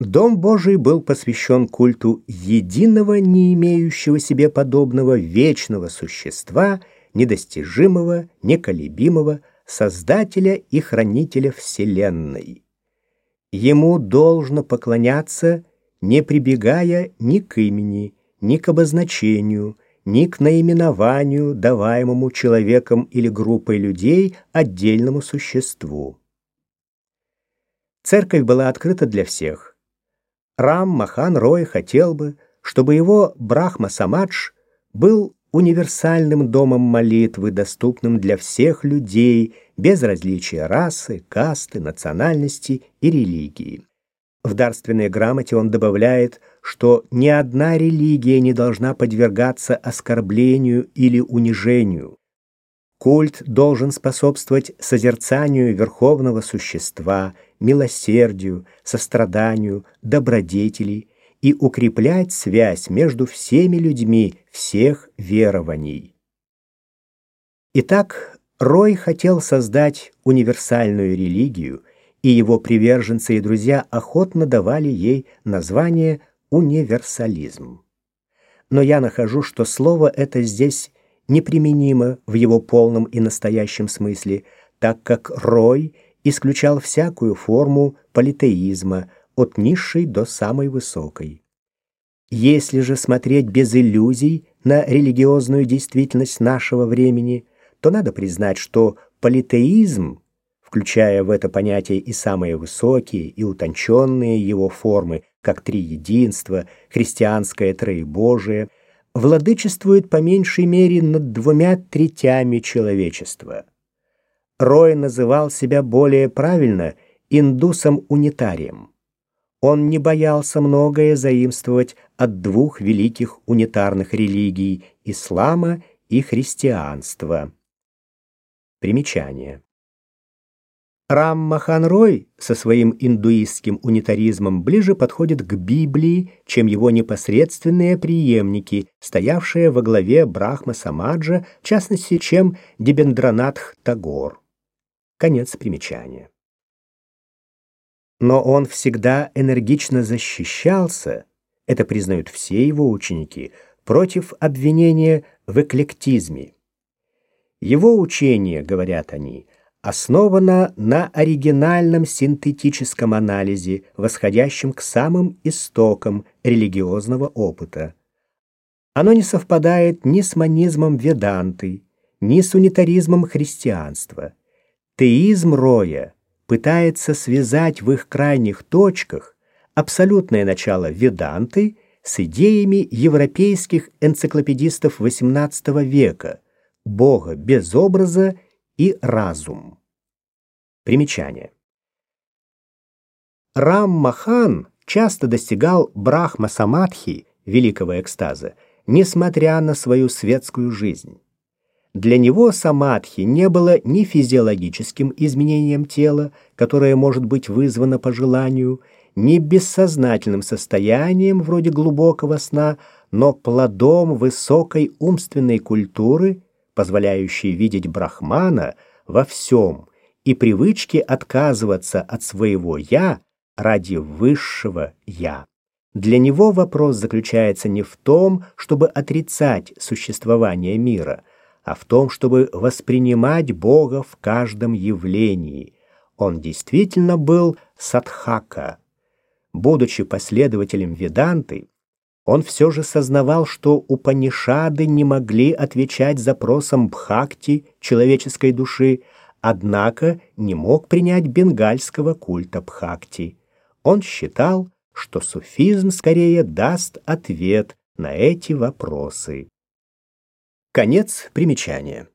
Дом Божий был посвящен культу единого, не имеющего себе подобного вечного существа, недостижимого, неколебимого, Создателя и Хранителя Вселенной. Ему должно поклоняться, не прибегая ни к имени, ни к обозначению, ни к наименованию, даваемому человеком или группой людей отдельному существу. Церковь была открыта для всех. Рам Махан Рой хотел бы, чтобы его Брахма Самадж был универсальным домом молитвы, доступным для всех людей, без различия расы, касты, национальности и религии. В дарственной грамоте он добавляет, что ни одна религия не должна подвергаться оскорблению или унижению. Культ должен способствовать созерцанию верховного существа, милосердию, состраданию, добродетели и укреплять связь между всеми людьми всех верований. Итак, Рой хотел создать универсальную религию, и его приверженцы и друзья охотно давали ей название универсализм. Но я нахожу, что слово это здесь неприменимо в его полном и настоящем смысле, так как Рой исключал всякую форму политеизма, от низшей до самой высокой. Если же смотреть без иллюзий на религиозную действительность нашего времени, то надо признать, что политеизм, включая в это понятие и самые высокие и утонченные его формы, как триединство, христианское троебожие, владычествует по меньшей мере над двумя третями человечества. Рой называл себя более правильно индусом-унитарием. Он не боялся многое заимствовать от двух великих унитарных религий – ислама и христианства. Примечание. Рам Махан Рой со своим индуистским унитаризмом ближе подходит к Библии, чем его непосредственные преемники, стоявшие во главе Брахма Самаджа, в частности, чем Дебендранатх Тагор. Конец примечания. Но он всегда энергично защищался, это признают все его ученики, против обвинения в эклектизме. Его учение, говорят они, основано на оригинальном синтетическом анализе, восходящем к самым истокам религиозного опыта. Оно не совпадает ни с манизмом веданты, ни с унитаризмом христианства. Теизм Роя пытается связать в их крайних точках абсолютное начало веданты с идеями европейских энциклопедистов XVIII века, Бога без образа и разум. Примечание. Рам-Махан часто достигал брахма-самадхи, великого экстаза, несмотря на свою светскую жизнь. Для него самадхи не было ни физиологическим изменением тела, которое может быть вызвано по желанию, ни бессознательным состоянием вроде глубокого сна, но плодом высокой умственной культуры позволяющей видеть Брахмана во всем и привычки отказываться от своего «я» ради высшего «я». Для него вопрос заключается не в том, чтобы отрицать существование мира, а в том, чтобы воспринимать Бога в каждом явлении. Он действительно был садхака. Будучи последователем Веданты, он все же сознавал, что Упанишады не могли отвечать запросам Бхакти, человеческой души, однако не мог принять бенгальского культа Бхакти. Он считал, что суфизм скорее даст ответ на эти вопросы. Конец примечания.